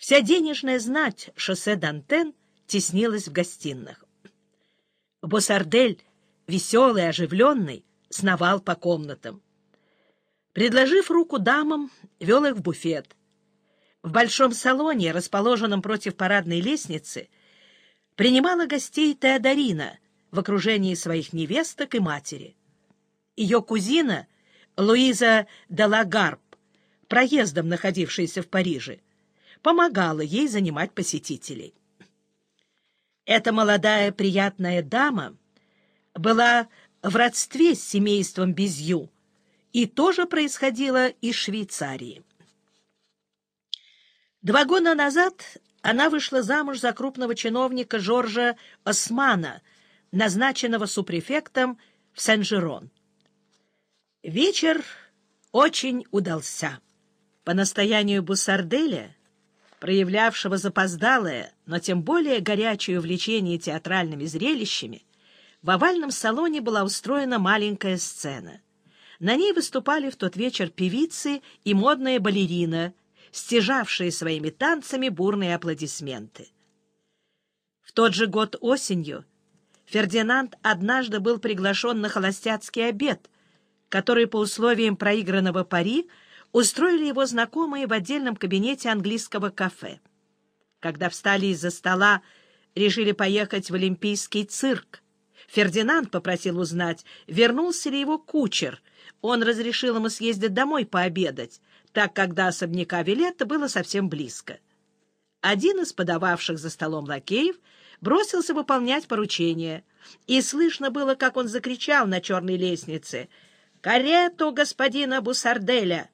Вся денежная знать шоссе Дантен теснилась в гостиных. Босардель, веселый, оживленный, сновал по комнатам. Предложив руку дамам, вел их в буфет. В большом салоне, расположенном против парадной лестницы, принимала гостей Теодорина в окружении своих невесток и матери. Ее кузина, Луиза де Лагарб, проездом находившаяся в Париже, помогала ей занимать посетителей. Эта молодая приятная дама была в родстве с семейством Безью и тоже происходила из Швейцарии. Два года назад она вышла замуж за крупного чиновника Жоржа Османа, назначенного супрефектом в Сен-Жерон. Вечер очень удался. По настоянию Буссарделя, проявлявшего запоздалое, но тем более горячее увлечение театральными зрелищами, в овальном салоне была устроена маленькая сцена. На ней выступали в тот вечер певицы и модная балерина, стяжавшие своими танцами бурные аплодисменты. В тот же год осенью Фердинанд однажды был приглашен на холостяцкий обед, который по условиям проигранного пари устроили его знакомые в отдельном кабинете английского кафе. Когда встали из-за стола, решили поехать в Олимпийский цирк. Фердинанд попросил узнать, вернулся ли его кучер. Он разрешил ему съездить домой пообедать, так как до особняка Вилетта было совсем близко. Один из подававших за столом лакеев бросился выполнять поручение, и слышно было, как он закричал на черной лестнице «Карету господина Бусарделя!»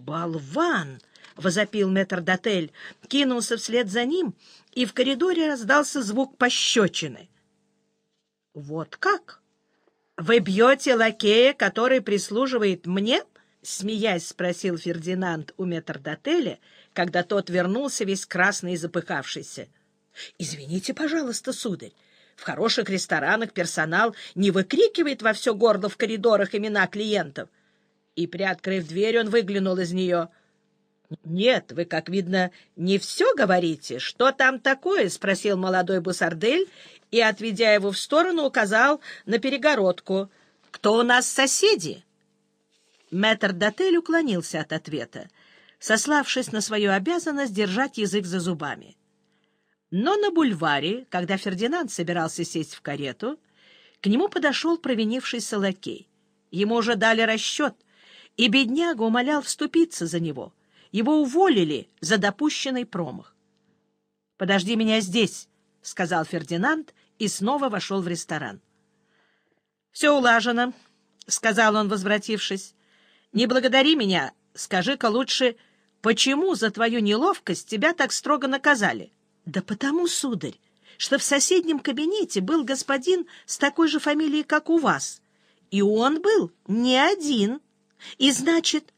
«Болван!» — возопил метрдотель, кинулся вслед за ним, и в коридоре раздался звук пощечины. «Вот как? Вы бьете лакея, который прислуживает мне?» — смеясь спросил Фердинанд у метрдотеля, когда тот вернулся весь красный и запыхавшийся. — Извините, пожалуйста, сударь, в хороших ресторанах персонал не выкрикивает во все горло в коридорах имена клиентов — и, приоткрыв дверь, он выглянул из нее. — Нет, вы, как видно, не все говорите. Что там такое? — спросил молодой Бусардель и, отведя его в сторону, указал на перегородку. — Кто у нас соседи? Мэтр Дотель уклонился от ответа, сославшись на свою обязанность держать язык за зубами. Но на бульваре, когда Фердинанд собирался сесть в карету, к нему подошел провинившийся лакей. Ему уже дали расчет — и бедняга умолял вступиться за него. Его уволили за допущенный промах. — Подожди меня здесь, — сказал Фердинанд и снова вошел в ресторан. — Все улажено, — сказал он, возвратившись. — Не благодари меня, скажи-ка лучше, почему за твою неловкость тебя так строго наказали? — Да потому, сударь, что в соседнем кабинете был господин с такой же фамилией, как у вас, и он был не один. — и значит...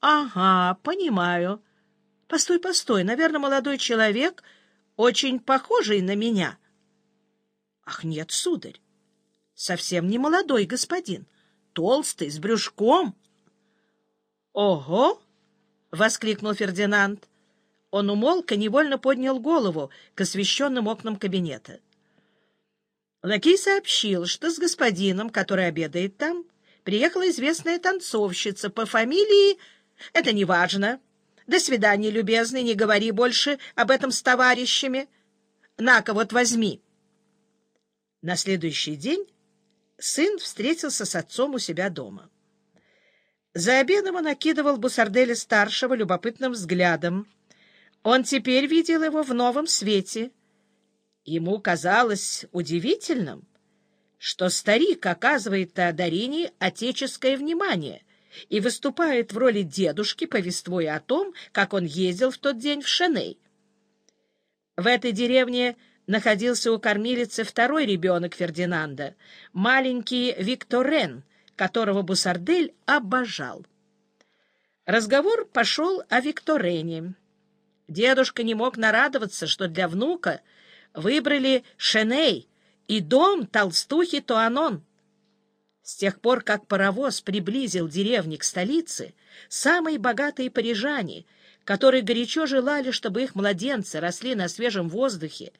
Ага, понимаю. Постой, постой, наверное, молодой человек, очень похожий на меня. Ах, нет, сударь, совсем не молодой господин, толстый, с брюшком. Ого! — воскликнул Фердинанд. Он умолк и невольно поднял голову к освещенным окнам кабинета. Лакей сообщил, что с господином, который обедает там, приехала известная танцовщица по фамилии... Это не важно. До свидания, любезный, не говори больше об этом с товарищами. На-ка, вот возьми. На следующий день сын встретился с отцом у себя дома. За обедом он окидывал Бусарделя-старшего любопытным взглядом. Он теперь видел его в новом свете. Ему казалось удивительным, что старик оказывает Теодорине отеческое внимание и выступает в роли дедушки, повествуя о том, как он ездил в тот день в Шеней. В этой деревне находился у кормилицы второй ребенок Фердинанда, маленький Викторен, которого Бусардель обожал. Разговор пошел о Викторене. Дедушка не мог нарадоваться, что для внука выбрали Шеней — и дом толстухи Туанон. С тех пор, как паровоз приблизил деревни к столице, самые богатые парижане, которые горячо желали, чтобы их младенцы росли на свежем воздухе